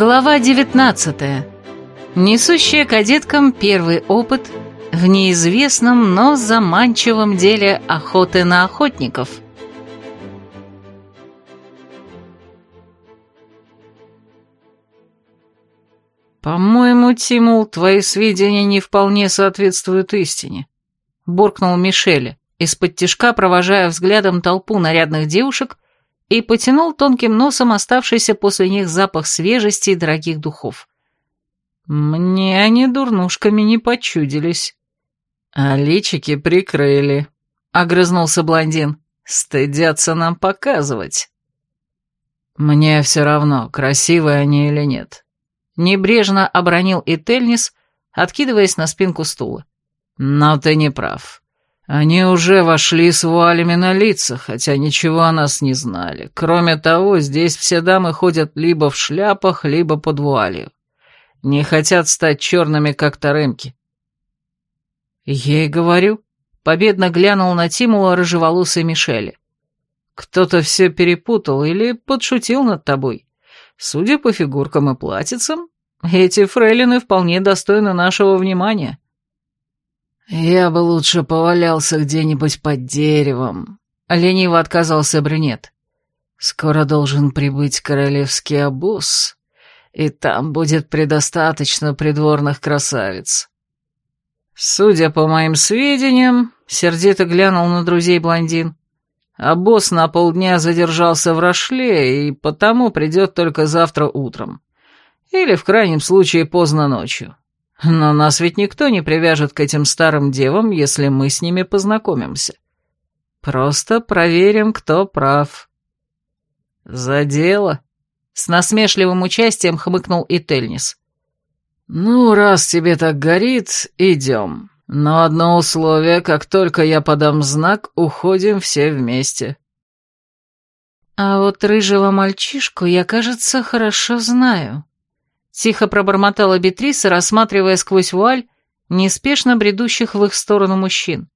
Глава 19. Несущая кадеткам первый опыт в неизвестном, но заманчивом деле охоты на охотников. «По-моему, Тимул, твои сведения не вполне соответствуют истине», — буркнул Мишель, из-под тишка провожая взглядом толпу нарядных девушек, и потянул тонким носом оставшийся после них запах свежести и дорогих духов. Мне они дурнушками не почудились. А личики прикрыли, — огрызнулся блондин. Стыдятся нам показывать. Мне все равно, красивые они или нет. Небрежно обронил и Тельнис, откидываясь на спинку стула. Но ты не прав. Они уже вошли с вуалями на лицах, хотя ничего о нас не знали. Кроме того, здесь все дамы ходят либо в шляпах, либо под вуалью. Не хотят стать черными, как таремки. Ей говорю, победно глянул на Тимула рыжеволосый Мишели. Кто-то все перепутал или подшутил над тобой. Судя по фигуркам и платьицам, эти фрейлины вполне достойны нашего внимания. «Я бы лучше повалялся где-нибудь под деревом», — лениво отказался брюнет. «Скоро должен прибыть королевский обоз, и там будет предостаточно придворных красавиц». «Судя по моим сведениям», — сердито глянул на друзей блондин, «а босс на полдня задержался в Рошле и потому придет только завтра утром. Или, в крайнем случае, поздно ночью. Но нас ведь никто не привяжет к этим старым девам, если мы с ними познакомимся. Просто проверим, кто прав. За дело. С насмешливым участием хмыкнул и Тельнис. Ну, раз тебе так горит, идем. Но одно условие, как только я подам знак, уходим все вместе. А вот рыжего мальчишку я, кажется, хорошо знаю. Тихо пробормотала Бетриса, рассматривая сквозь вуаль неспешно бредущих в их сторону мужчин.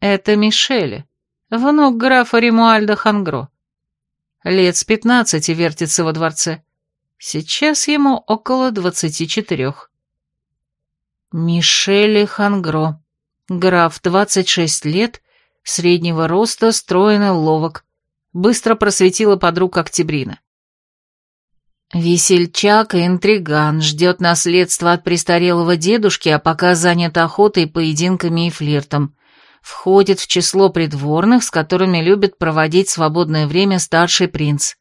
Это Мишель, внук графа Римуальда Хангро. Лет с пятнадцати вертится во дворце. Сейчас ему около двадцати четырех. Мишель Хангро. Граф, двадцать шесть лет, среднего роста, стройный, ловок. Быстро просветила подруг Октябрина. Весельчак и интриган ждет наследство от престарелого дедушки, а пока занят охотой, поединками и флиртом. Входит в число придворных, с которыми любит проводить свободное время старший принц.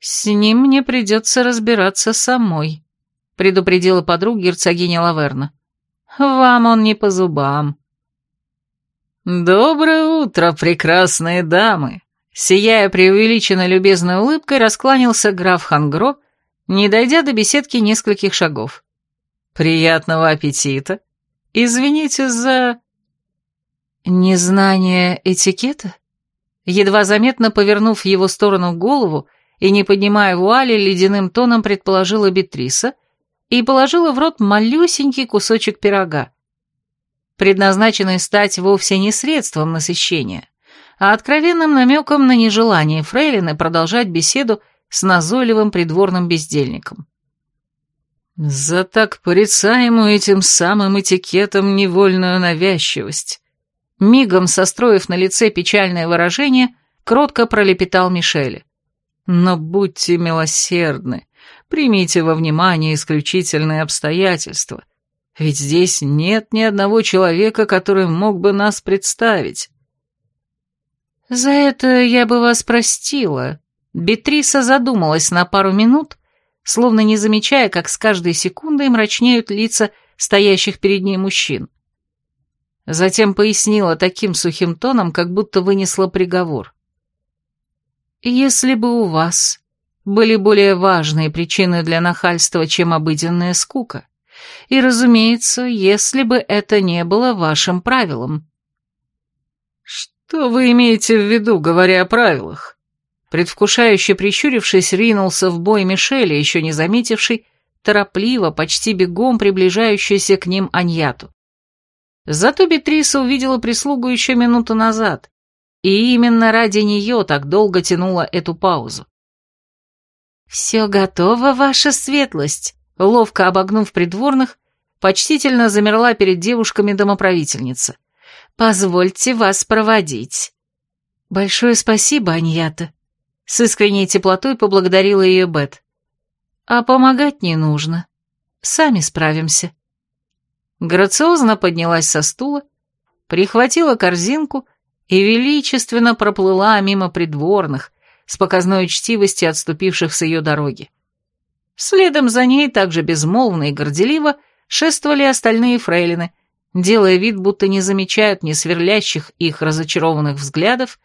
«С ним мне придется разбираться самой», — предупредила подруга герцогиня Лаверна. «Вам он не по зубам». «Доброе утро, прекрасные дамы!» Сияя преувеличенно любезной улыбкой, раскланялся граф Хангро, не дойдя до беседки нескольких шагов. «Приятного аппетита! Извините за...» «Незнание этикета?» Едва заметно повернув в его сторону голову и не поднимая вуали, ледяным тоном предположила Бетриса и положила в рот малюсенький кусочек пирога, предназначенный стать вовсе не средством насыщения, а откровенным намеком на нежелание Фрейлины продолжать беседу с назойливым придворным бездельником. «За так порицаемую этим самым этикетом невольную навязчивость», мигом состроив на лице печальное выражение, кротко пролепетал Мишель. «Но будьте милосердны, примите во внимание исключительные обстоятельства, ведь здесь нет ни одного человека, который мог бы нас представить». «За это я бы вас простила». Бетриса задумалась на пару минут, словно не замечая, как с каждой секундой мрачнеют лица стоящих перед ней мужчин. Затем пояснила таким сухим тоном, как будто вынесла приговор. «Если бы у вас были более важные причины для нахальства, чем обыденная скука, и, разумеется, если бы это не было вашим правилом». «Что вы имеете в виду, говоря о правилах?» Предвкушающе прищурившись, ринулся в бой Мишеля, еще не заметивший, торопливо, почти бегом приближающийся к ним Аньяту. Зато Бетриса увидела прислугу еще минуту назад, и именно ради нее так долго тянула эту паузу. «Все готово, ваша светлость», — ловко обогнув придворных, почтительно замерла перед девушками домоправительница. «Позвольте вас проводить». «Большое спасибо, Аньята», — с искренней теплотой поблагодарила ее Бет. «А помогать не нужно. Сами справимся». Грациозно поднялась со стула, прихватила корзинку и величественно проплыла мимо придворных, с показной учтивостью отступивших с ее дороги. Следом за ней, также безмолвно и горделиво, шествовали остальные фрейлины, делая вид, будто не замечают ни сверлящих их разочарованных взглядов,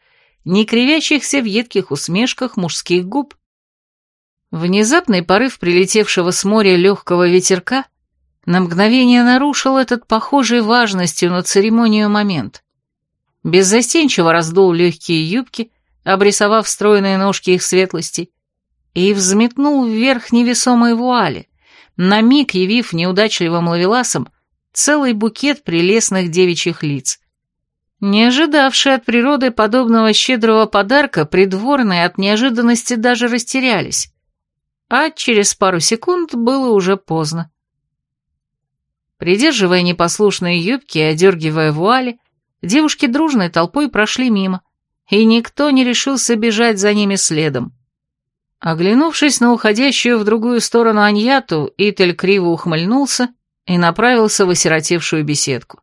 ни кривящихся в едких усмешках мужских губ. Внезапный порыв прилетевшего с моря легкого ветерка на мгновение нарушил этот похожий важностью на церемонию момент. Беззастенчиво раздул легкие юбки, обрисовав стройные ножки их светлости, и взметнул вверх невесомой вуали, на миг явив неудачливым лавеласам целый букет прелестных девичьих лиц. Не ожидавшие от природы подобного щедрого подарка, придворные от неожиданности даже растерялись, а через пару секунд было уже поздно. Придерживая непослушные юбки и одергивая вуали, девушки дружной толпой прошли мимо, и никто не решился бежать за ними следом. Оглянувшись на уходящую в другую сторону Аньяту, Итель криво ухмыльнулся и направился в осиротевшую беседку.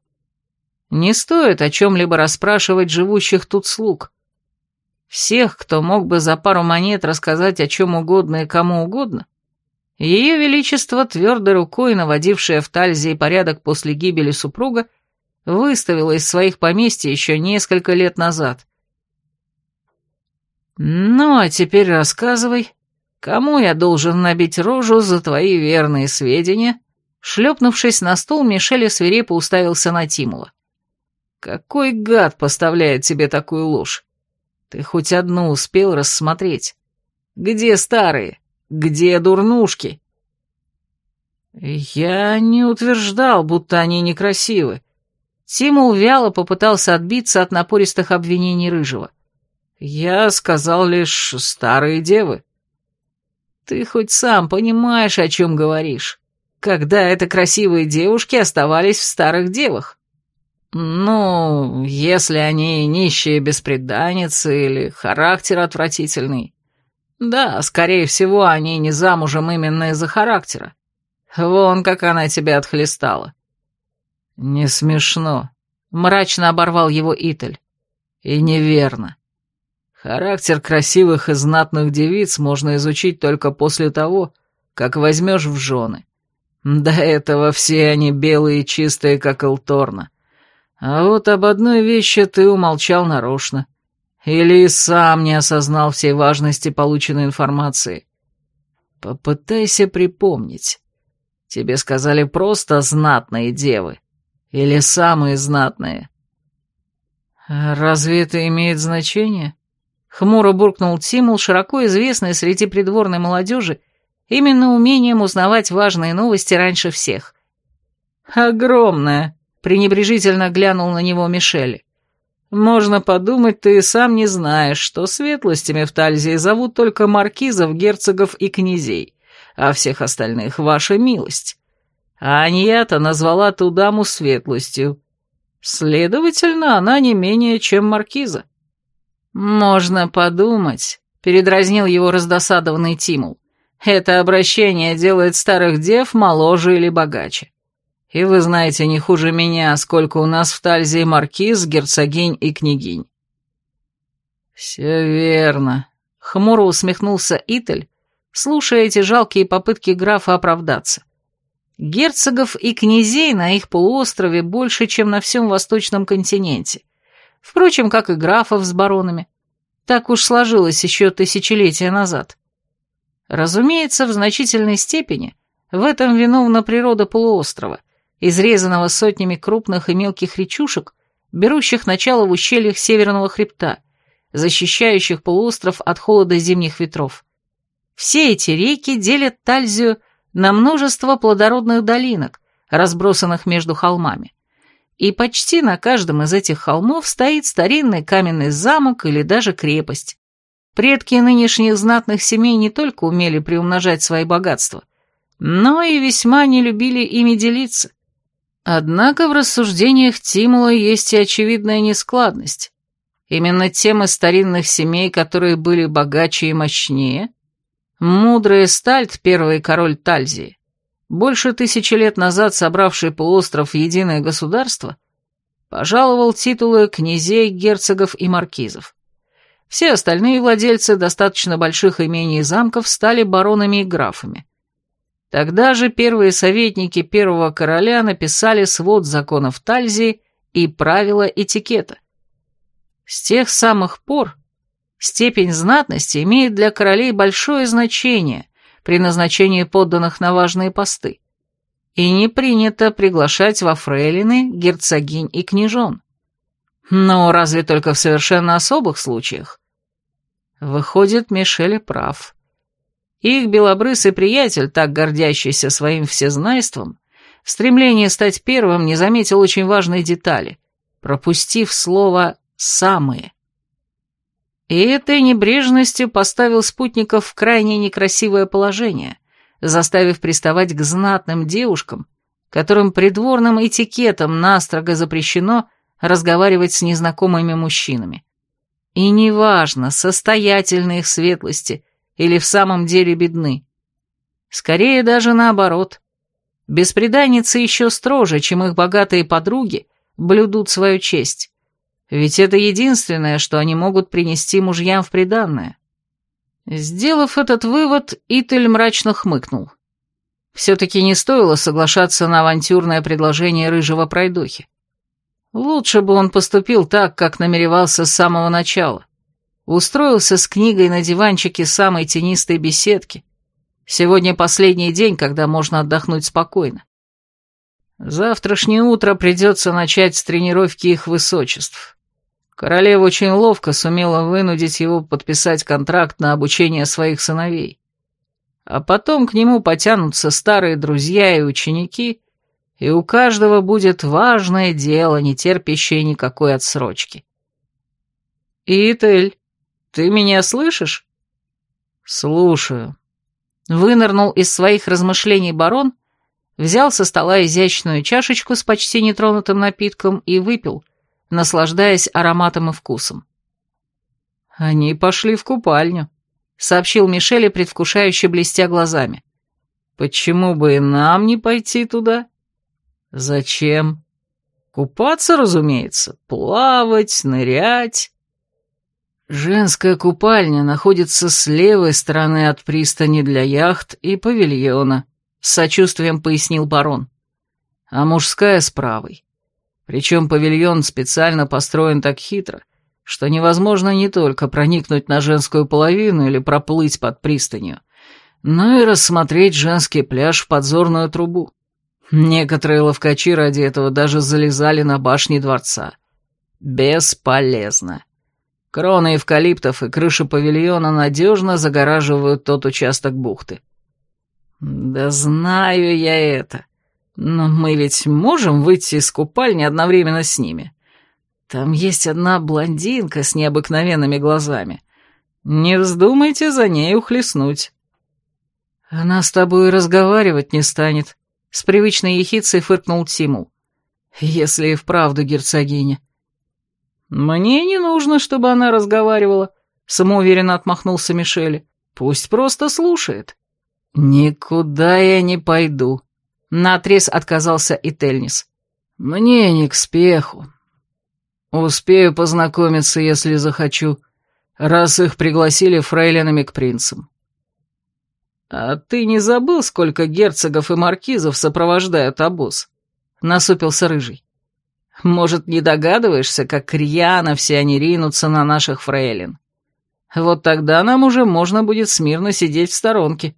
Не стоит о чем-либо расспрашивать живущих тут слуг. Всех, кто мог бы за пару монет рассказать о чем угодно и кому угодно, ее Величество, твердой рукой, наводившее в Тальзии порядок после гибели супруга, выставило из своих поместьй еще несколько лет назад. «Ну, а теперь рассказывай, кому я должен набить рожу за твои верные сведения?» Шлепнувшись на стол, Мишель свирепо уставился на Тимула. «Какой гад поставляет тебе такую ложь? Ты хоть одну успел рассмотреть? Где старые? Где дурнушки?» «Я не утверждал, будто они некрасивы». Тимул вяло попытался отбиться от напористых обвинений Рыжего. «Я сказал лишь старые девы». «Ты хоть сам понимаешь, о чем говоришь, когда это красивые девушки оставались в старых девах?» «Ну, если они нищие беспреданницы или характер отвратительный, да, скорее всего, они не замужем именно из-за характера. Вон как она тебя отхлестала. Не смешно. Мрачно оборвал его Итель. И неверно. Характер красивых и знатных девиц можно изучить только после того, как возьмешь в жены. До этого все они белые и чистые, как Элторна. А вот об одной вещи ты умолчал нарочно. Или сам не осознал всей важности полученной информации. Попытайся припомнить. Тебе сказали просто знатные девы. Или самые знатные. Разве это имеет значение? Хмуро буркнул Тимул, широко известный среди придворной молодежи, именно умением узнавать важные новости раньше всех. «Огромное!» — пренебрежительно глянул на него Мишель. Можно подумать, ты сам не знаешь, что светлостями в Тальзии зовут только маркизов, герцогов и князей, а всех остальных — ваша милость. А Аньята назвала ту даму светлостью. Следовательно, она не менее, чем маркиза. «Можно подумать», — передразнил его раздосадованный Тимул. «Это обращение делает старых дев моложе или богаче. И вы знаете не хуже меня, сколько у нас в Тальзе маркиз, герцогинь и княгинь». «Все верно», — хмуро усмехнулся Итель, слушая эти жалкие попытки графа оправдаться. Герцогов и князей на их полуострове больше, чем на всем восточном континенте. Впрочем, как и графов с баронами. Так уж сложилось еще тысячелетия назад. Разумеется, в значительной степени в этом виновна природа полуострова, изрезанного сотнями крупных и мелких речушек, берущих начало в ущельях северного хребта, защищающих полуостров от холода зимних ветров. Все эти реки делят Тальзию на множество плодородных долинок, разбросанных между холмами. и почти на каждом из этих холмов стоит старинный каменный замок или даже крепость. Предки нынешних знатных семей не только умели приумножать свои богатства, но и весьма не любили ими делиться. Однако в рассуждениях Тимула есть и очевидная нескладность. Именно темы старинных семей, которые были богаче и мощнее, мудрый Стальт, первый король Тальзии, больше тысячи лет назад собравший полуостров в единое государство, пожаловал титулы князей, герцогов и маркизов. Все остальные владельцы достаточно больших имений и замков стали баронами и графами. Тогда же первые советники первого короля написали свод законов Тальзии и правила этикета. С тех самых пор степень знатности имеет для королей большое значение при назначении подданных на важные посты, и не принято приглашать во фрейлины герцогинь и княжон. Но разве только в совершенно особых случаях? Выходит, Мишель прав. Их белобрысый приятель, так гордящийся своим всезнайством, в стремлении стать первым не заметил очень важной детали, пропустив слово «самые». И этой небрежностью поставил спутников в крайне некрасивое положение, заставив приставать к знатным девушкам, которым придворным этикетом настрого запрещено разговаривать с незнакомыми мужчинами. И неважно, состоятельны их светлости или в самом деле бедны. Скорее даже наоборот. Беспреданницы еще строже, чем их богатые подруги, блюдут свою честь. Ведь это единственное, что они могут принести мужьям в приданное. Сделав этот вывод, Итель мрачно хмыкнул. Все-таки не стоило соглашаться на авантюрное предложение рыжего пройдохи. Лучше бы он поступил так, как намеревался с самого начала. Устроился с книгой на диванчике самой тенистой беседки. Сегодня последний день, когда можно отдохнуть спокойно. Завтрашнее утро придется начать с тренировки их высочеств. Королева очень ловко сумела вынудить его подписать контракт на обучение своих сыновей. А потом к нему потянутся старые друзья и ученики, и у каждого будет важное дело, не терпящее никакой отсрочки. «Итель, ты меня слышишь?» «Слушаю». Вынырнул из своих размышлений барон, взял со стола изящную чашечку с почти нетронутым напитком и выпил, наслаждаясь ароматом и вкусом. «Они пошли в купальню», — сообщил Мишеле, предвкушающе блестя глазами. «Почему бы и нам не пойти туда?» «Зачем?» «Купаться, разумеется, плавать, нырять». Женская купальня находится с левой стороны от пристани для яхт и павильона, с сочувствием пояснил барон. А мужская с правой. Причем павильон специально построен так хитро, что невозможно не только проникнуть на женскую половину или проплыть под пристанью, но и рассмотреть женский пляж в подзорную трубу. Некоторые ловкачи ради этого даже залезали на башни дворца. Бесполезно. Кроны эвкалиптов и крыша павильона надежно загораживают тот участок бухты. Да знаю я это. Но мы ведь можем выйти из купальни одновременно с ними. Там есть одна блондинка с необыкновенными глазами. Не вздумайте за ней ухлестнуть. Она с тобой разговаривать не станет, — с привычной ехицей фыркнул Тимул. Если и вправду герцогиня. «Мне не нужно, чтобы она разговаривала», — самоуверенно отмахнулся Мишель. «Пусть просто слушает». «Никуда я не пойду», — наотрез отказался и Тельнис. «Мне не к спеху. Успею познакомиться, если захочу, раз их пригласили фрейлинами к принцам». «А ты не забыл, сколько герцогов и маркизов сопровождают обоз?» — насупился Рыжий. Может, не догадываешься, как рьяно все они ринутся на наших фрейлин? Вот тогда нам уже можно будет смирно сидеть в сторонке».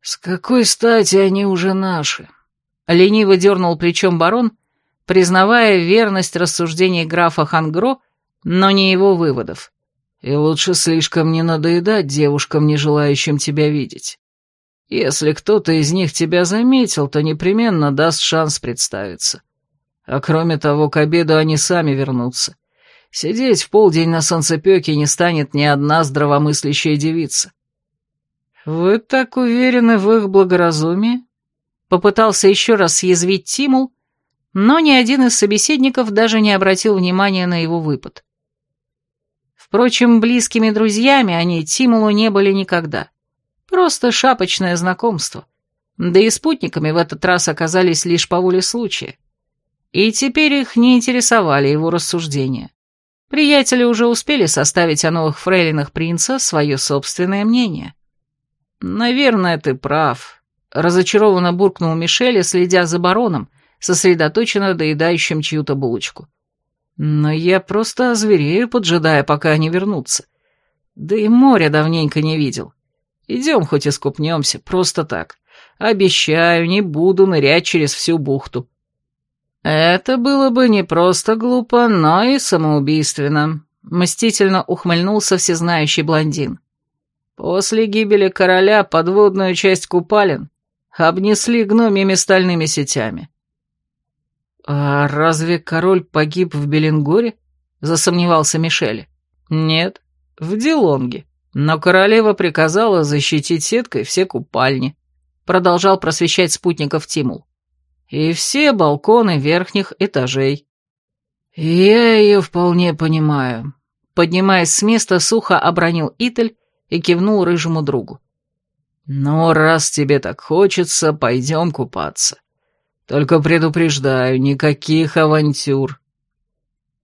«С какой стати они уже наши?» Лениво дернул плечом барон, признавая верность рассуждений графа Хангро, но не его выводов. «И лучше слишком не надоедать девушкам, не желающим тебя видеть. Если кто-то из них тебя заметил, то непременно даст шанс представиться. А кроме того, к обеду они сами вернутся. Сидеть в полдень на солнцепёке не станет ни одна здравомыслящая девица. «Вы так уверены в их благоразумии?» Попытался еще раз съязвить Тимул, но ни один из собеседников даже не обратил внимания на его выпад. Впрочем, близкими друзьями они Тимулу не были никогда. Просто шапочное знакомство. Да и спутниками в этот раз оказались лишь по воле случая. И теперь их не интересовали его рассуждения. Приятели уже успели составить о новых фрейлинах принца свое собственное мнение. «Наверное, ты прав», — разочарованно буркнул Мишель, следя за бароном, сосредоточенно доедающим чью-то булочку. «Но я просто озверею, поджидая, пока они вернутся. Да и моря давненько не видел. Идем хоть искупнемся, просто так. Обещаю, не буду нырять через всю бухту». «Это было бы не просто глупо, но и самоубийственно», — мстительно ухмыльнулся всезнающий блондин. «После гибели короля подводную часть купалин обнесли гномьями стальными сетями». «А разве король погиб в Беленгоре?» — засомневался Мишель. «Нет, в Дилонге. Но королева приказала защитить сеткой все купальни», — продолжал просвещать спутников Тимул и все балконы верхних этажей. Я ее вполне понимаю. Поднимаясь с места, сухо обронил Итель и кивнул рыжему другу. Но раз тебе так хочется, пойдем купаться. Только предупреждаю, никаких авантюр.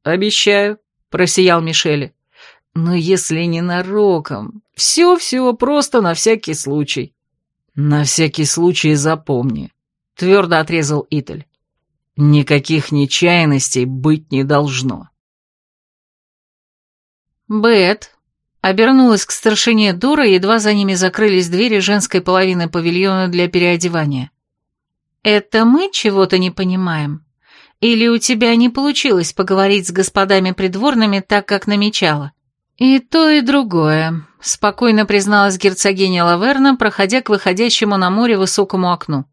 Обещаю, просиял Мишель. Но если не нароком, все-все просто на всякий случай. На всякий случай запомни, твердо отрезал Итель. Никаких нечаянностей быть не должно. Бет обернулась к старшине Дора, едва за ними закрылись двери женской половины павильона для переодевания. «Это мы чего-то не понимаем? Или у тебя не получилось поговорить с господами придворными так, как намечала?» «И то, и другое», — спокойно призналась герцогиня Лаверна, проходя к выходящему на море высокому окну.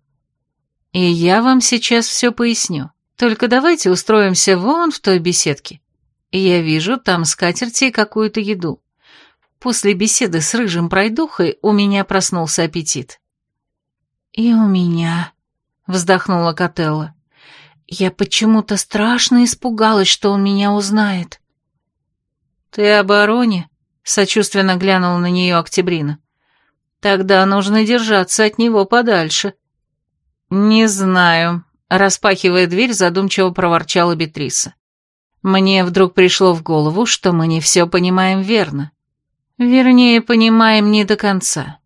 И я вам сейчас все поясню. Только давайте устроимся вон в той беседке. Я вижу там скатерти и какую-то еду. После беседы с рыжим пройдухой у меня проснулся аппетит. «И у меня», — вздохнула Котелла. «Я почему-то страшно испугалась, что он меня узнает». «Ты о бароне?» — сочувственно глянула на нее Октябрина. «Тогда нужно держаться от него подальше». «Не знаю», — распахивая дверь, задумчиво проворчала Бетриса. «Мне вдруг пришло в голову, что мы не все понимаем верно. Вернее, понимаем не до конца.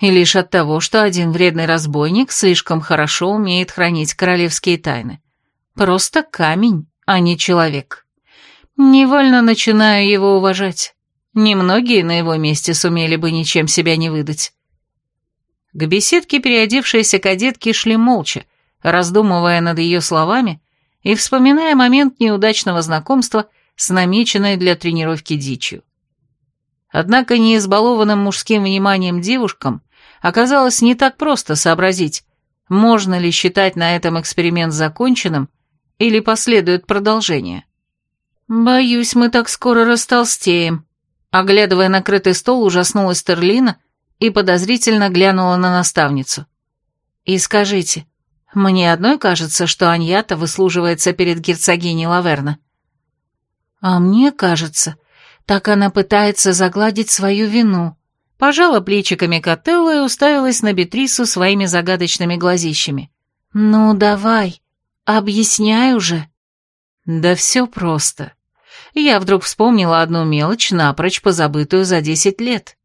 И лишь от того, что один вредный разбойник слишком хорошо умеет хранить королевские тайны. Просто камень, а не человек. Невольно начинаю его уважать. Немногие на его месте сумели бы ничем себя не выдать. К беседке переодевшиеся кадетки шли молча, раздумывая над ее словами и вспоминая момент неудачного знакомства с намеченной для тренировки дичью. Однако не избалованным мужским вниманием девушкам оказалось не так просто сообразить, можно ли считать на этом эксперимент законченным или последует продолжение. «Боюсь, мы так скоро растолстеем», — оглядывая накрытый стол, ужаснулась Терлина и подозрительно глянула на наставницу. «И скажите, мне одной кажется, что Аньята выслуживается перед герцогиней Лаверна?» «А мне кажется, так она пытается загладить свою вину», пожала плечиками Котелла и уставилась на Бетрису своими загадочными глазищами. «Ну, давай, объясняй уже». «Да все просто. Я вдруг вспомнила одну мелочь, напрочь позабытую за десять лет.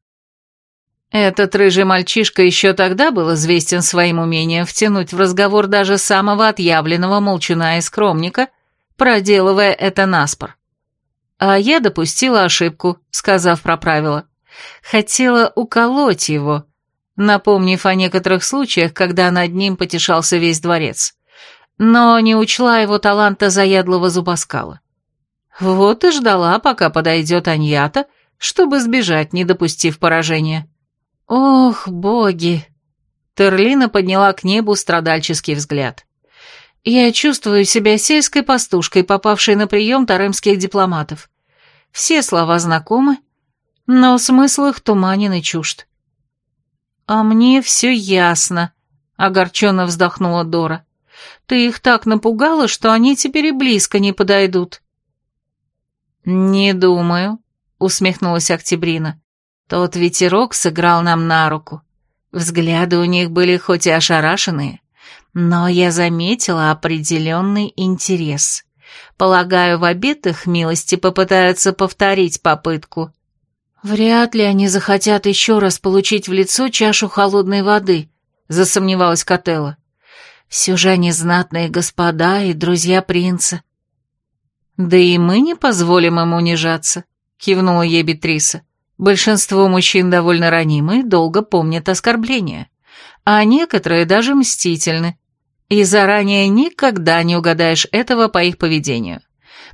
Этот рыжий мальчишка еще тогда был известен своим умением втянуть в разговор даже самого отъявленного молчуна и скромника, проделывая это наспор. А я допустила ошибку, сказав про правила. Хотела уколоть его, напомнив о некоторых случаях, когда над ним потешался весь дворец. Но не учла его таланта заядлого зубоскала. Вот и ждала, пока подойдет Аньята, чтобы сбежать, не допустив поражения. «Ох, боги!» Терлина подняла к небу страдальческий взгляд. Я чувствую себя сельской пастушкой, попавшей на прием таремских дипломатов. Все слова знакомы, но смысл их туманен и чужд. «А мне все ясно», — огорченно вздохнула Дора. «Ты их так напугала, что они теперь и близко не подойдут». «Не думаю», — усмехнулась Октябрина. «Тот ветерок сыграл нам на руку. Взгляды у них были хоть и ошарашенные, но я заметила определенный интерес. Полагаю, в обед их милости попытаются повторить попытку». «Вряд ли они захотят еще раз получить в лицо чашу холодной воды», — засомневалась Котелла. «Все же они знатные господа и друзья принца». «Да и мы не позволим им унижаться», — кивнула ей Бетриса. «Большинство мужчин довольно ранимы и долго помнят оскорбления, а некоторые даже мстительны, и заранее никогда не угадаешь этого по их поведению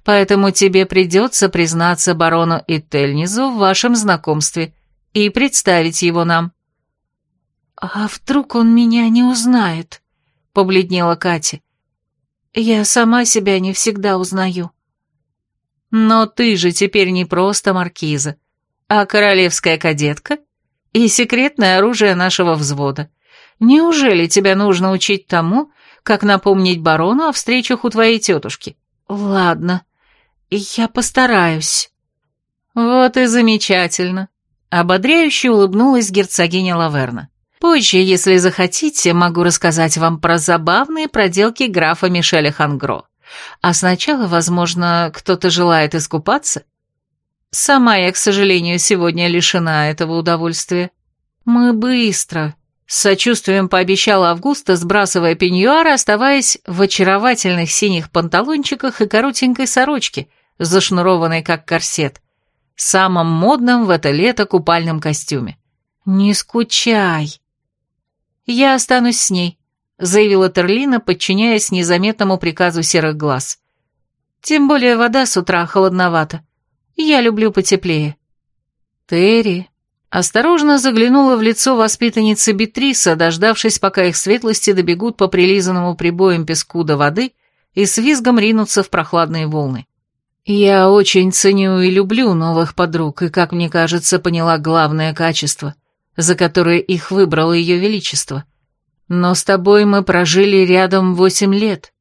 поэтому тебе придется признаться барону Ительнизу в вашем знакомстве и представить его нам». «А вдруг он меня не узнает?» — побледнела Катя. «Я сама себя не всегда узнаю». «Но ты же теперь не просто маркиза, а королевская кадетка и секретное оружие нашего взвода. Неужели тебя нужно учить тому, как напомнить барону о встречах у твоей тетушки?» «Ладно, я постараюсь». «Вот и замечательно», — ободряюще улыбнулась герцогиня Лаверна. «Позже, если захотите, могу рассказать вам про забавные проделки графа Мишеля Хангро. А сначала, возможно, кто-то желает искупаться?» «Сама я, к сожалению, сегодня лишена этого удовольствия». «Мы быстро», с сочувствием пообещала Августа, сбрасывая пеньюар, оставаясь в очаровательных синих панталончиках и коротенькой сорочке, зашнурованной как корсет, самом модном в это лето купальном костюме. «Не скучай!» «Я останусь с ней», — заявила Терлина, подчиняясь незаметному приказу серых глаз. «Тем более вода с утра холодновата. Я люблю потеплее». «Терри», Осторожно заглянула в лицо воспитанницы Бетриса, дождавшись, пока их светлости добегут по прилизанному прибоем песку до воды и с визгом ринутся в прохладные волны. Я очень ценю и люблю новых подруг, и, как мне кажется, поняла главное качество, за которое их выбрало ее величество. Но с тобой мы прожили рядом восемь лет.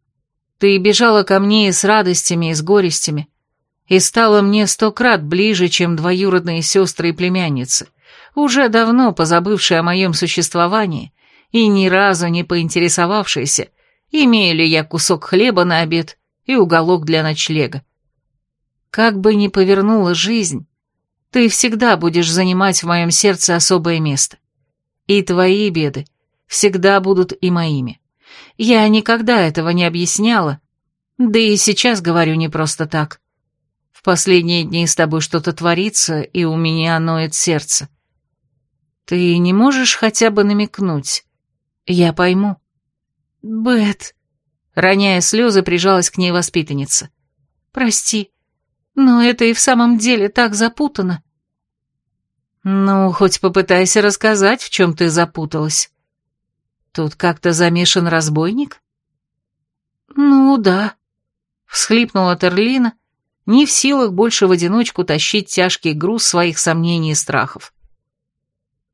Ты бежала ко мне и с радостями, и с горестями, и стала мне сто крат ближе, чем двоюродные сестры и племянницы уже давно позабывший о моем существовании и ни разу не поинтересовавшийся, имею ли я кусок хлеба на обед и уголок для ночлега. Как бы ни повернула жизнь, ты всегда будешь занимать в моем сердце особое место. И твои беды всегда будут и моими. Я никогда этого не объясняла, да и сейчас говорю не просто так. В последние дни с тобой что-то творится, и у меня ноет сердце. Ты не можешь хотя бы намекнуть? Я пойму. Бет, роняя слезы, прижалась к ней воспитанница. Прости, но это и в самом деле так запутано. Ну, хоть попытайся рассказать, в чем ты запуталась. Тут как-то замешан разбойник? Ну да, всхлипнула Терлина, не в силах больше в одиночку тащить тяжкий груз своих сомнений и страхов.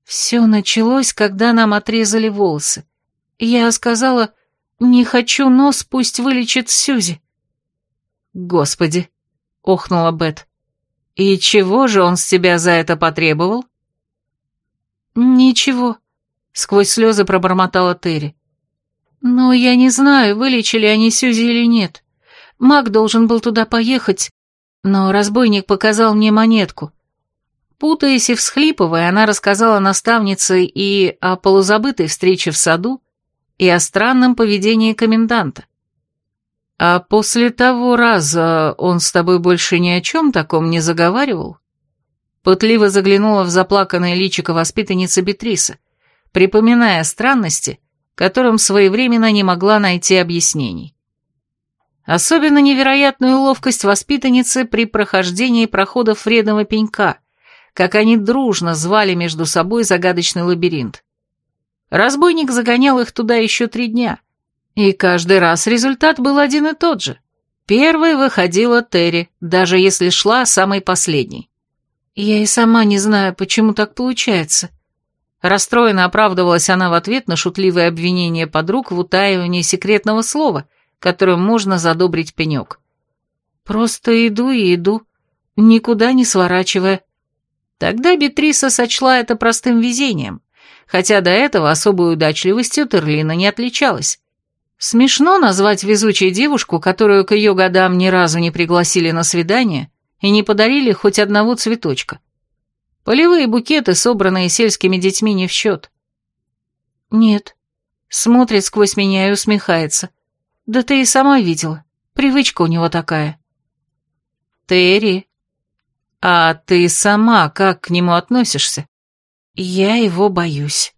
Все началось, когда нам отрезали волосы. Я сказала, не хочу нос, пусть вылечит Сюзи. Господи, охнула Бет. И чего же он с тебя за это потребовал? Ничего, сквозь слезы пробормотала Терри. Но я не знаю, вылечили они Сюзи или нет. Маг должен был туда поехать, но разбойник показал мне монетку. Путаясь и всхлипывая, она рассказала наставнице и о полузабытой встрече в саду, и о странном поведении коменданта. «А после того раза он с тобой больше ни о чем таком не заговаривал?» Пытливо заглянула в заплаканное личико воспитанницы Бетриса, припоминая странности, которым своевременно не могла найти объяснений. Особенно невероятную ловкость воспитанницы при прохождении проходов вредного пенька, как они дружно звали между собой загадочный лабиринт. Разбойник загонял их туда еще три дня, И каждый раз результат был один и тот же. Первой выходила Терри, даже если шла самой последней. Я и сама не знаю, почему так получается. Расстроенно оправдывалась она в ответ на шутливое обвинение подруг в утаивании секретного слова, которым можно задобрить пенек. Просто иду и иду, никуда не сворачивая. Тогда Бетриса сочла это простым везением, хотя до этого особой удачливостью Терлина не отличалась. Смешно назвать везучей девушку, которую к ее годам ни разу не пригласили на свидание и не подарили хоть одного цветочка. Полевые букеты, собранные сельскими детьми, не в счет. Нет. Смотрит сквозь меня и усмехается. Да ты и сама видела. Привычка у него такая. Терри. А ты сама как к нему относишься? Я его боюсь.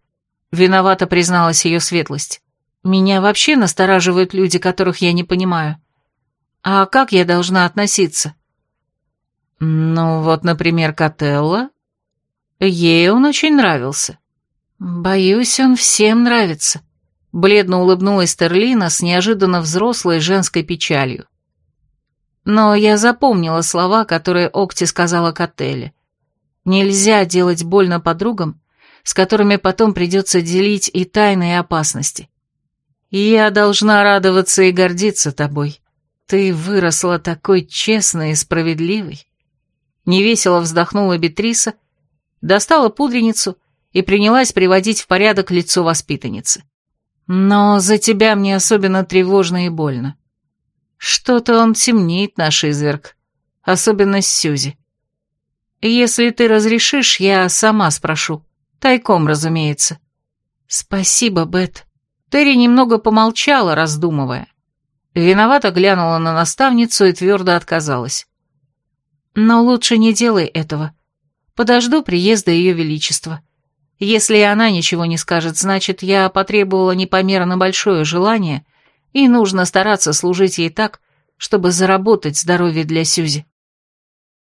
Виновато призналась ее светлость. Меня вообще настораживают люди, которых я не понимаю. А как я должна относиться? Ну, вот, например, Котелло. Ей он очень нравился. Боюсь, он всем нравится. Бледно улыбнулась Терлина с неожиданно взрослой женской печалью. Но я запомнила слова, которые Окти сказала Котелле. Нельзя делать больно подругам, с которыми потом придется делить и тайны, и опасности. Я должна радоваться и гордиться тобой. Ты выросла такой честной и справедливой. Невесело вздохнула Бетриса, достала пудреницу и принялась приводить в порядок лицо воспитанницы. Но за тебя мне особенно тревожно и больно. Что-то он темнеет, наш изверг, особенно с Сюзи. Если ты разрешишь, я сама спрошу. Тайком, разумеется. Спасибо, Бет. Терри немного помолчала, раздумывая. Виновато глянула на наставницу и твердо отказалась. «Но лучше не делай этого. Подожду приезда Ее Величества. Если она ничего не скажет, значит, я потребовала непомерно большое желание, и нужно стараться служить ей так, чтобы заработать здоровье для Сюзи».